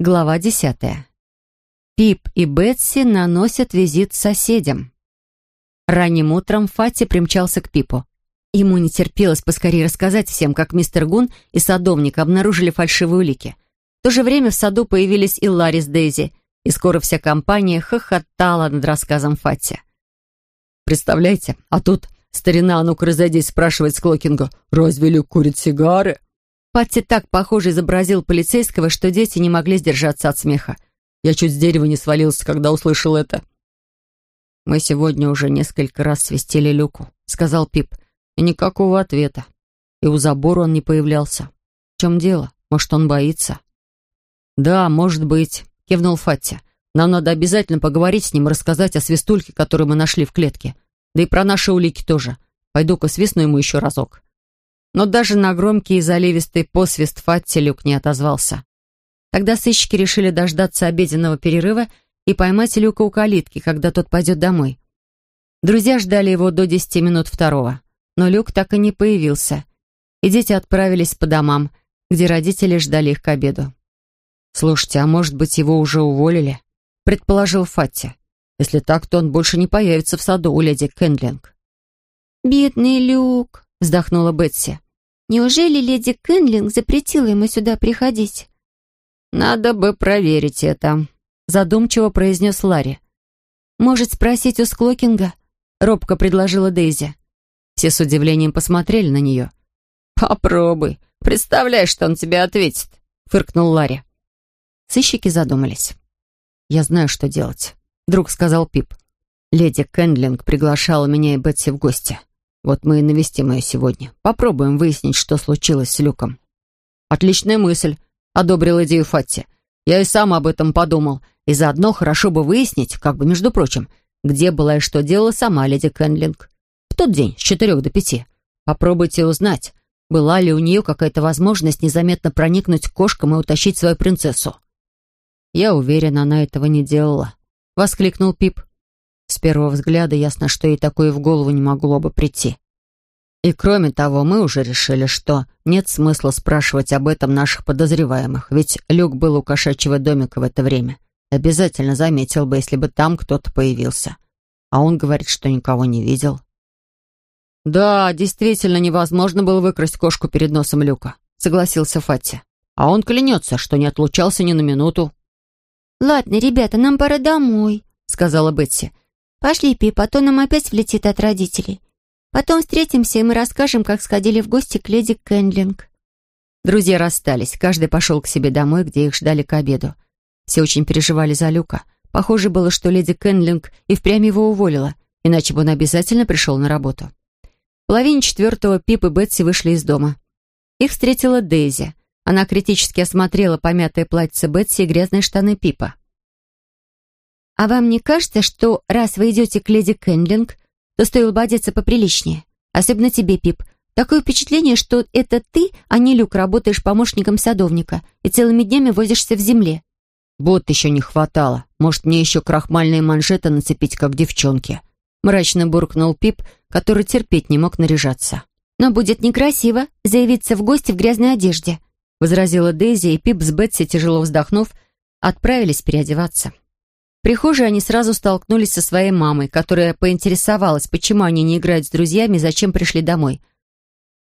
Глава десятая. Пип и Бетси наносят визит соседям. Ранним утром Фати примчался к Пипу. Ему не терпелось поскорее рассказать всем, как мистер Гун и садовник обнаружили фальшивые улики. В то же время в саду появились и Ларри с Дейзи, и скоро вся компания хохотала над рассказом Фати. «Представляете, а тут старина, а ну-ка разойдись, спрашивает Склокинга, разве Люк курит сигары?» Патти так похоже изобразил полицейского, что дети не могли сдержаться от смеха. Я чуть с дерева не свалился, когда услышал это. «Мы сегодня уже несколько раз свистели Люку», — сказал Пип. «И никакого ответа. И у забора он не появлялся. В чем дело? Может, он боится?» «Да, может быть», — кивнул Фатти. «Нам надо обязательно поговорить с ним и рассказать о свистульке, которую мы нашли в клетке. Да и про наши улики тоже. Пойду-ка свистну ему еще разок». Но даже на громкий и заливистый посвист Фатти Люк не отозвался. Тогда сыщики решили дождаться обеденного перерыва и поймать Люка у калитки, когда тот пойдет домой. Друзья ждали его до десяти минут второго, но Люк так и не появился, и дети отправились по домам, где родители ждали их к обеду. «Слушайте, а может быть, его уже уволили?» — предположил Фатти. «Если так, то он больше не появится в саду у леди Кендлинг». «Бедный Люк», — вздохнула Бетси. Неужели леди Кенлинг запретила ему сюда приходить? «Надо бы проверить это», — задумчиво произнес Ларри. «Может, спросить у Склокинга?» — робко предложила Дейзи. Все с удивлением посмотрели на нее. «Попробуй. Представляешь, что он тебе ответит», — фыркнул Ларри. Сыщики задумались. «Я знаю, что делать», — вдруг сказал Пип. «Леди Кендлинг приглашала меня и Бетси в гости. Вот мы и навестим ее сегодня. Попробуем выяснить, что случилось с Люком». «Отличная мысль», — одобрил идею Фатти. «Я и сам об этом подумал. И заодно хорошо бы выяснить, как бы, между прочим, где была и что делала сама леди Кенлинг. В тот день, с четырех до пяти. Попробуйте узнать, была ли у нее какая-то возможность незаметно проникнуть к кошкам и утащить свою принцессу». «Я уверен, она этого не делала», — воскликнул Пип. Первого взгляда ясно, что ей такое в голову не могло бы прийти. И кроме того, мы уже решили, что нет смысла спрашивать об этом наших подозреваемых, ведь Люк был у кошачьего домика в это время. Обязательно заметил бы, если бы там кто-то появился. А он говорит, что никого не видел. «Да, действительно невозможно было выкрасть кошку перед носом Люка», — согласился Фатти. «А он клянется, что не отлучался ни на минуту». «Ладно, ребята, нам пора домой», — сказала Бетси. «Пошли, Пип, а то нам опять влетит от родителей. Потом встретимся, и мы расскажем, как сходили в гости к леди Кендлинг». Друзья расстались, каждый пошел к себе домой, где их ждали к обеду. Все очень переживали за Люка. Похоже было, что леди Кендлинг и впрямь его уволила, иначе бы он обязательно пришел на работу. В половине четвертого Пип и Бетси вышли из дома. Их встретила Дейзи. Она критически осмотрела помятое платье Бетси и грязные штаны Пипа. «А вам не кажется, что раз вы идете к леди Кендлинг, то стоило бы одеться поприличнее? Особенно тебе, Пип. Такое впечатление, что это ты, а не Люк, работаешь помощником садовника и целыми днями возишься в земле». «Вот еще не хватало. Может, мне еще крахмальные манжеты нацепить, как девчонки?» Мрачно буркнул Пип, который терпеть не мог наряжаться. «Но будет некрасиво заявиться в гости в грязной одежде», возразила Дейзи, и Пип с Бетси, тяжело вздохнув, отправились переодеваться прихожей они сразу столкнулись со своей мамой, которая поинтересовалась, почему они не играют с друзьями и зачем пришли домой.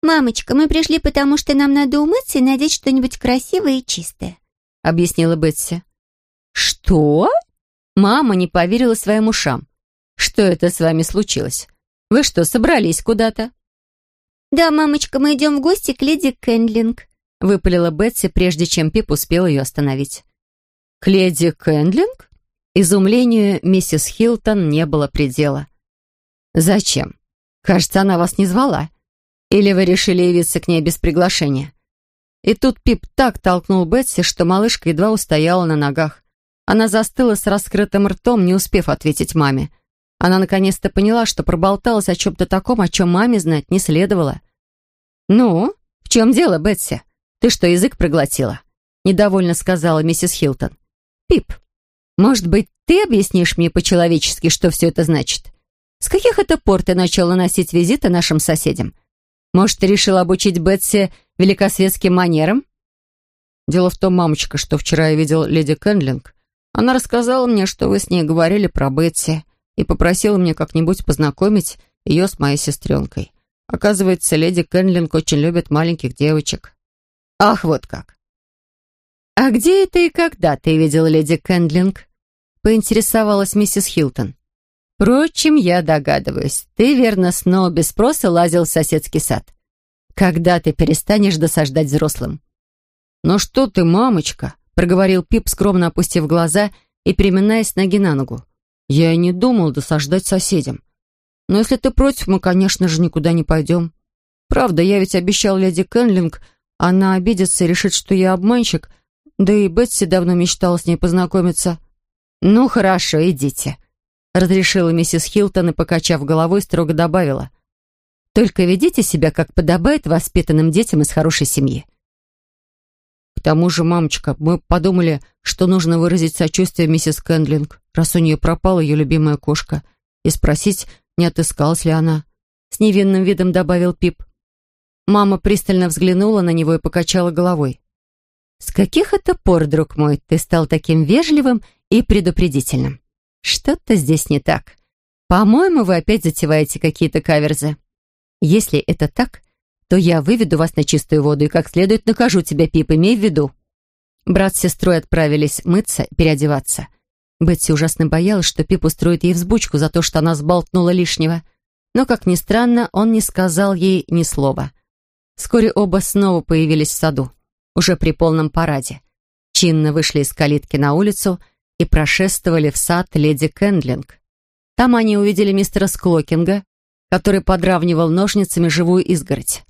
«Мамочка, мы пришли, потому что нам надо умыться и надеть что-нибудь красивое и чистое», — объяснила Бетси. «Что?» Мама не поверила своим ушам. «Что это с вами случилось? Вы что, собрались куда-то?» «Да, мамочка, мы идем в гости к леди Кендлинг», — выпалила Бетси, прежде чем Пип успел ее остановить. «К леди Кендлинг?» Изумлению миссис Хилтон не было предела. «Зачем? Кажется, она вас не звала. Или вы решили явиться к ней без приглашения?» И тут Пип так толкнул Бетси, что малышка едва устояла на ногах. Она застыла с раскрытым ртом, не успев ответить маме. Она наконец-то поняла, что проболталась о чем-то таком, о чем маме знать не следовало. «Ну, в чем дело, Бетси? Ты что, язык проглотила?» Недовольно сказала миссис Хилтон. «Пип, может быть, ты объяснишь мне по-человечески, что все это значит? С каких это пор ты начала носить визиты нашим соседям? Может, ты решил обучить Бетси великосветским манерам?» Дело в том, мамочка, что вчера я видел леди Кэндлинг. Она рассказала мне, что вы с ней говорили про Бетси и попросила мне как-нибудь познакомить ее с моей сестренкой. Оказывается, леди Кэндлинг очень любит маленьких девочек. Ах, вот как. «А где это и когда ты видел леди Кэндлинг?» — поинтересовалась миссис Хилтон. «Впрочем, я догадываюсь, ты, верно, снова без спроса лазил в соседский сад. Когда ты перестанешь досаждать взрослым?» «Ну что ты, мамочка?» — проговорил Пип, скромно опустив глаза и переминаясь ноги на ногу. «Я и не думал досаждать соседям. Но если ты против, мы, конечно же, никуда не пойдем. Правда, я ведь обещал леди Кенлинг, она обидится и решит, что я обманщик, да и Бетси давно мечтала с ней познакомиться. «Ну, хорошо, идите», — разрешила миссис Хилтон и, покачав головой, строго добавила. «Только ведите себя, как подобает воспитанным детям из хорошей семьи». «К тому же, мамочка, мы подумали, что нужно выразить сочувствие миссис Кэндлинг, раз у нее пропала ее любимая кошка, и спросить, не отыскалась ли она». С невинным видом добавил Пип. Мама пристально взглянула на него и покачала головой. «С каких это пор, друг мой, ты стал таким вежливым и предупредительным? Что-то здесь не так. По-моему, вы опять затеваете какие-то каверзы. Если это так, то я выведу вас на чистую воду и как следует накажу тебя, Пип, имей в виду». Брат с сестрой отправились мыться переодеваться. Бетси ужасно боялась, что Пип устроит ей взбучку за то, что она сболтнула лишнего. Но, как ни странно, он не сказал ей ни слова. Вскоре оба снова появились в саду уже при полном параде. Чинно вышли из калитки на улицу и прошествовали в сад леди Кэндлинг. Там они увидели мистера Склокинга, который подравнивал ножницами живую изгородь.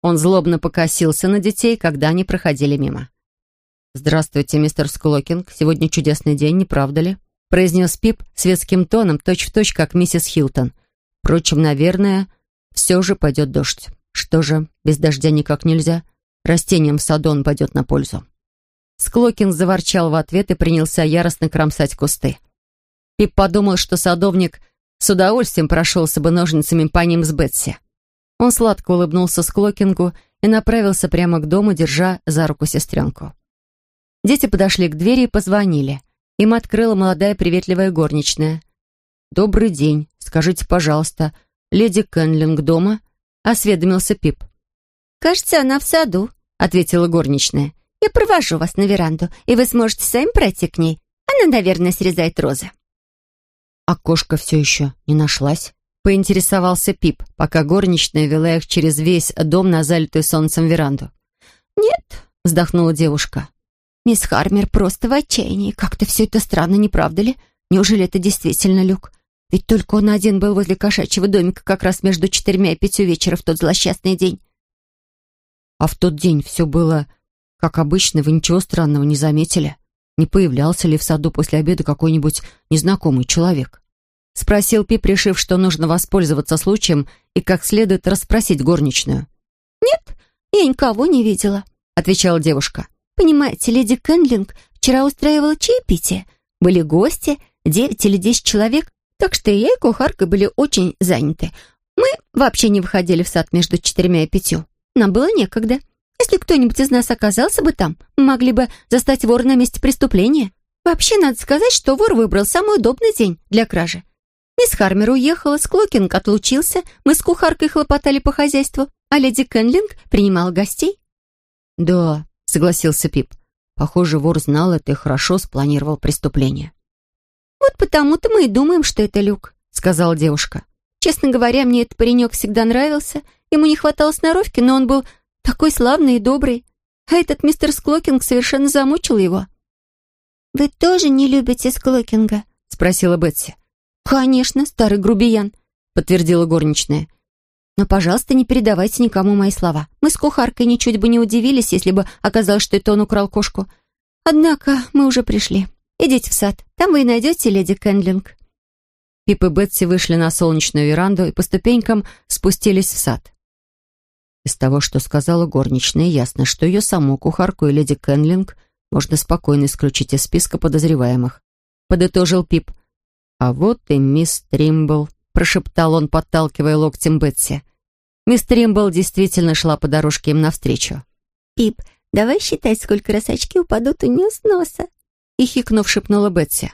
Он злобно покосился на детей, когда они проходили мимо. «Здравствуйте, мистер Склокинг. Сегодня чудесный день, не правда ли?» произнес Пип светским тоном, точь-в-точь, точь, как миссис Хилтон. Впрочем, наверное, все же пойдет дождь. Что же, без дождя никак нельзя. Растениям в саду он пойдет на пользу. Склокин заворчал в ответ и принялся яростно кромсать кусты. Пип подумал, что садовник с удовольствием прошелся бы ножницами по ним с Бетси. Он сладко улыбнулся Склокингу и направился прямо к дому, держа за руку сестренку. Дети подошли к двери и позвонили. Им открыла молодая приветливая горничная. «Добрый день. Скажите, пожалуйста, леди Кенлинг дома?» — осведомился Пип. «Кажется, она в саду», — ответила горничная. «Я провожу вас на веранду, и вы сможете сами пройти к ней. Она, наверное, срезает розы». «А кошка все еще не нашлась?» — поинтересовался Пип, пока горничная вела их через весь дом на залитую солнцем веранду. «Нет», — вздохнула девушка. «Мисс Хармер просто в отчаянии. Как-то все это странно, не правда ли? Неужели это действительно Люк? Ведь только он один был возле кошачьего домика как раз между четырьмя и пятью вечера в тот злосчастный день. А в тот день все было как обычно, вы ничего странного не заметили? Не появлялся ли в саду после обеда какой-нибудь незнакомый человек? Спросил Пип, решив, что нужно воспользоваться случаем и как следует расспросить горничную. «Нет, я никого не видела», — отвечала девушка. «Понимаете, леди Кенлинг вчера устраивала чаепитие. Были гости, девять или десять человек, так что я и кухарка были очень заняты. Мы вообще не выходили в сад между четырьмя и пятью. Нам было некогда. Если кто-нибудь из нас оказался бы там, мы могли бы застать вора на месте преступления. Вообще, надо сказать, что вор выбрал самый удобный день для кражи. Мисс Хармер уехала, Склокинг отлучился, мы с кухаркой хлопотали по хозяйству, а леди Кэндлинг принимала гостей. «Да», — согласился Пип. «Похоже, вор знал это и хорошо спланировал преступление». «Вот потому-то мы и думаем, что это Люк», — сказала девушка. «Честно говоря, мне этот паренек всегда нравился, Ему не хватало сноровки, но он был такой славный и добрый. А этот мистер Склокинг совершенно замучил его. «Вы тоже не любите Склокинга?» — спросила Бетси. «Конечно, старый грубиян», — подтвердила горничная. «Но, пожалуйста, не передавайте никому мои слова. Мы с кухаркой ничуть бы не удивились, если бы оказалось, что это он украл кошку. Однако мы уже пришли. Идите в сад, там вы и найдете леди Кендлинг». Пип и Бетси вышли на солнечную веранду и по ступенькам спустились в сад. Из того, что сказала горничная, ясно, что ее саму кухарку и леди Кенлинг можно спокойно исключить из списка подозреваемых. Подытожил Пип. «А вот и мисс Тримбл», — прошептал он, подталкивая локтем Бетси. Мисс Тримбл действительно шла по дорожке им навстречу. «Пип, Давай считать, сколько раз очки упадут у нее с носа. И хикнув, шепнула Бетси.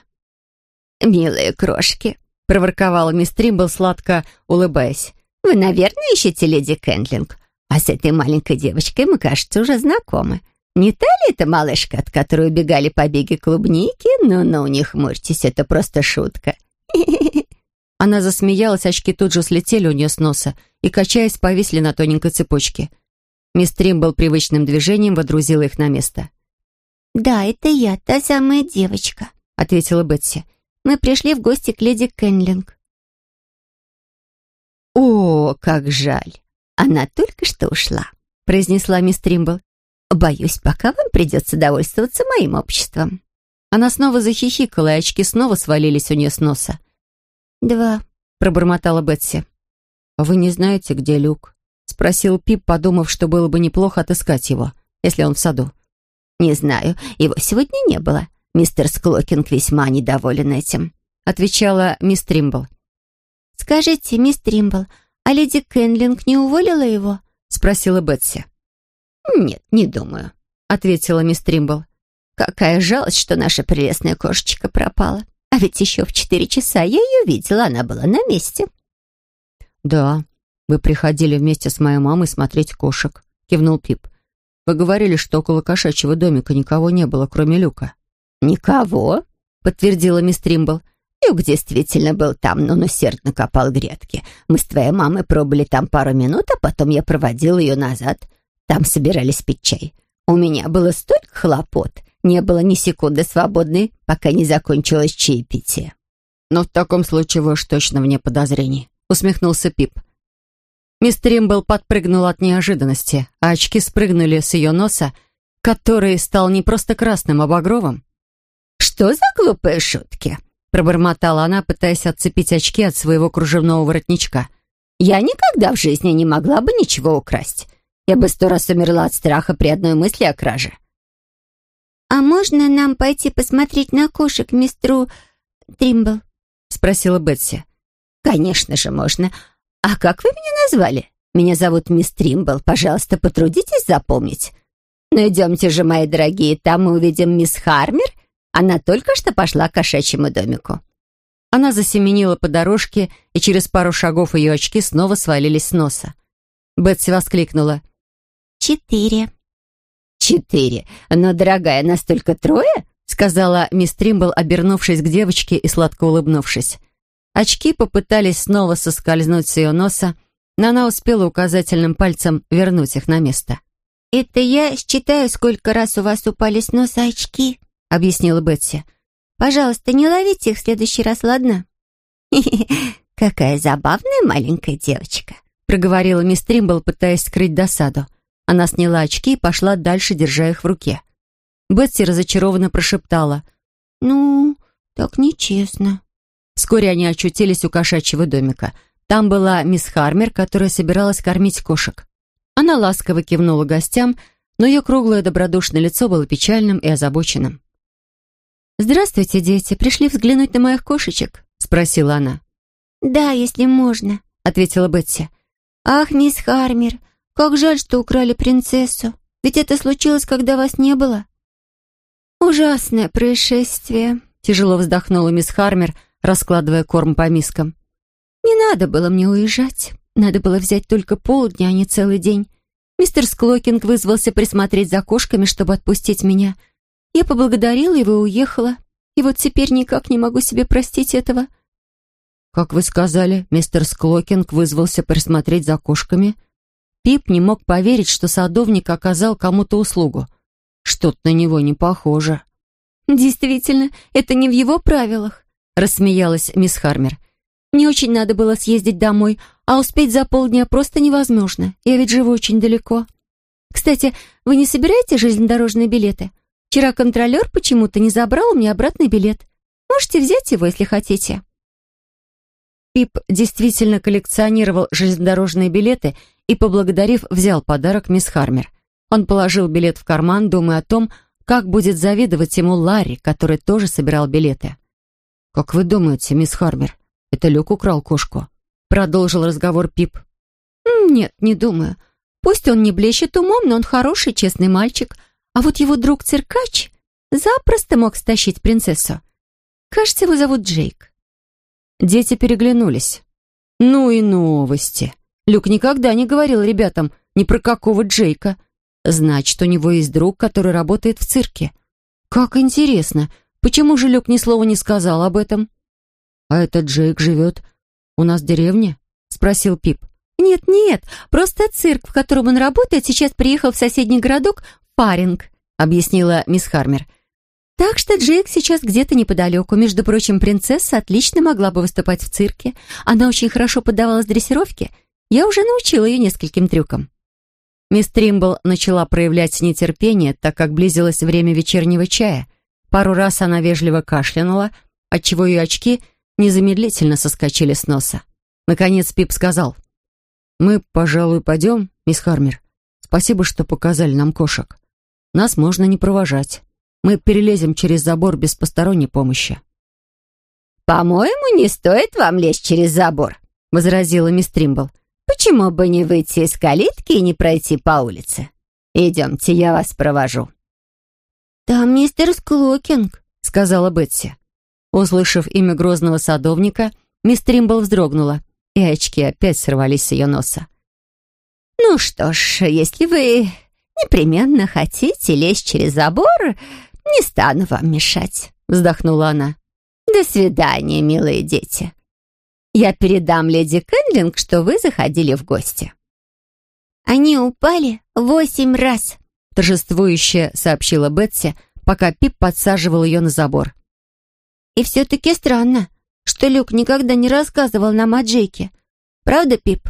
«Милые крошки», — проворковала мисс Тримбл, сладко улыбаясь. «Вы, наверное, ищете леди Кэндлинг, а с этой маленькой девочкой мы, кажется, уже знакомы. Не та ли это малышка, от которой убегали побеги клубники? Ну-ну, не хмурьтесь, это просто шутка». Она засмеялась, очки тут же слетели у нее с носа и, качаясь, повисли на тоненькой цепочке. Мисс Тримбл привычным движением водрузила их на место. «Да, это я, та самая девочка», — ответила Бетси. Мы пришли в гости к леди Кенлинг». «О, как жаль! Она только что ушла», — произнесла мисс Тримбл. «Боюсь, пока вам придется довольствоваться моим обществом». Она снова захихикала, и очки снова свалились у нее с носа. «Два», — пробормотала Бетси. «Вы не знаете, где Люк?» — спросил Пип, подумав, что было бы неплохо отыскать его, если он в саду. «Не знаю, его сегодня не было. Мистер Склокинг весьма недоволен этим», — отвечала мисс Тримбл. «Скажите, мисс Тримбл, а леди Кенлинг не уволила его?» — спросила Бетси. «Нет, не думаю», — ответила мисс Тримбл. «Какая жалость, что наша прелестная кошечка пропала. А ведь еще в четыре часа я ее видела, она была на месте». «Да, вы приходили вместе с моей мамой смотреть кошек», — кивнул Пип. «Вы говорили, что около кошачьего домика никого не было, кроме Люка». «Никого», — подтвердила мисс Тримбл. «Люк действительно был там, но он усердно копал грядки. Мы с твоей мамой пробыли там пару минут, а потом я проводил ее назад. Там собирались пить чай. У меня было столько хлопот, не было ни секунды свободной, пока не закончилось чаепитие». «Но в таком случае вы уж точно вне подозрений», — усмехнулся Пип. Мисс Тримбл подпрыгнула от неожиданности, а очки спрыгнули с ее носа, который стал не просто красным, а багровым. «Что за глупые шутки?» — пробормотала она, пытаясь отцепить очки от своего кружевного воротничка. «Я никогда в жизни не могла бы ничего украсть. Я бы сто раз умерла от страха при одной мысли о краже». «А можно нам пойти посмотреть на кошек мистеру Тримбл?» — спросила Бетси. «Конечно же можно. А как вы меня назвали? Меня зовут мисс Тримбл. Пожалуйста, потрудитесь запомнить. Ну, идемте же, мои дорогие, там мы увидим мисс Хармер она только что пошла к кошачьему домику». Она засеменила по дорожке, и через пару шагов ее очки снова свалились с носа. Бетси воскликнула. «Четыре». «Четыре? Но, дорогая, настолько трое?» сказала мисс Тримбл, обернувшись к девочке и сладко улыбнувшись. Очки попытались снова соскользнуть с ее носа, но она успела указательным пальцем вернуть их на место. «Это я считаю, сколько раз у вас упали с носа очки», — объяснила Бетси. «Пожалуйста, не ловите их в следующий раз, ладно?» какая забавная маленькая девочка», — проговорила мисс Тримбл, пытаясь скрыть досаду. Она сняла очки и пошла дальше, держа их в руке. Бетси разочарованно прошептала. «Ну, так нечестно». Вскоре они очутились у кошачьего домика. Там была мисс Хармер, которая собиралась кормить кошек. Она ласково кивнула гостям, но ее круглое добродушное лицо было печальным и озабоченным. «Здравствуйте, дети. Пришли взглянуть на моих кошечек?» — спросила она. «Да, если можно», — ответила Бетси. «Ах, мисс Хармер, как жаль, что украли принцессу. Ведь это случилось, когда вас не было». «Ужасное происшествие», — тяжело вздохнула мисс Хармер, раскладывая корм по мискам. «Не надо было мне уезжать. Надо было взять только полдня, а не целый день. Мистер Склокинг вызвался присмотреть за кошками, чтобы отпустить меня». Я поблагодарила его и уехала. И вот теперь никак не могу себе простить этого. «Как вы сказали, мистер Склокинг вызвался присмотреть за кошками?» Пип не мог поверить, что садовник оказал кому-то услугу. Что-то на него не похоже. «Действительно, это не в его правилах», — рассмеялась мисс Хармер. «Мне очень надо было съездить домой, а успеть за полдня просто невозможно. Я ведь живу очень далеко. Кстати, вы не собираете железнодорожные билеты? Вчера контролер почему-то не забрал у меня обратный билет. Можете взять его, если хотите». Пип действительно коллекционировал железнодорожные билеты и, поблагодарив, взял подарок мисс Хармер. Он положил билет в карман, думая о том, как будет завидовать ему Ларри, который тоже собирал билеты. «Как вы думаете, мисс Хармер, это Люк украл кошку?» Продолжил разговор Пип. «Нет, не думаю. Пусть он не блещет умом, но он хороший, честный мальчик, а вот его друг-циркач запросто мог стащить принцессу. Кажется, его зовут Джейк. Дети переглянулись. Ну и новости. Люк никогда не говорил ребятам ни про какого Джейка. Значит, у него есть друг, который работает в цирке. Как интересно, почему же Люк ни слова не сказал об этом? «А этот Джейк живет у нас в деревне?» — спросил Пип. «Нет-нет, просто цирк, в котором он работает, сейчас приехал в соседний городок Фаринг», — объяснила мисс Хармер. «Так что Джейк сейчас где-то неподалеку. Между прочим, принцесса отлично могла бы выступать в цирке. Она очень хорошо поддавалась дрессировке. Я уже научила ее нескольким трюкам». Мисс Тримбл начала проявлять нетерпение, так как близилось время вечернего чая. Пару раз она вежливо кашлянула, отчего ее очки незамедлительно соскочили с носа. Наконец Пип сказал, «Мы, пожалуй, пойдем, мисс Хармер. Спасибо, что показали нам кошек. Нас можно не провожать. Мы перелезем через забор без посторонней помощи». «По-моему, не стоит вам лезть через забор», — возразила мисс Тримбл. «Почему бы не выйти из калитки и не пройти по улице? Идемте, я вас провожу». «Там мистер Склокинг», — сказала Бетси. Услышав имя грозного садовника, мисс Тримбл вздрогнула, и очки опять сорвались с ее носа. «Ну что ж, если вы непременно хотите лезть через забор, не стану вам мешать», — вздохнула она. «До свидания, милые дети. Я передам леди Кэндлинг, что вы заходили в гости». «Они упали восемь раз», — торжествующе сообщила Бетси, пока Пип подсаживал ее на забор. И все-таки странно, что Люк никогда не рассказывал нам о Джейке. Правда, Пип?»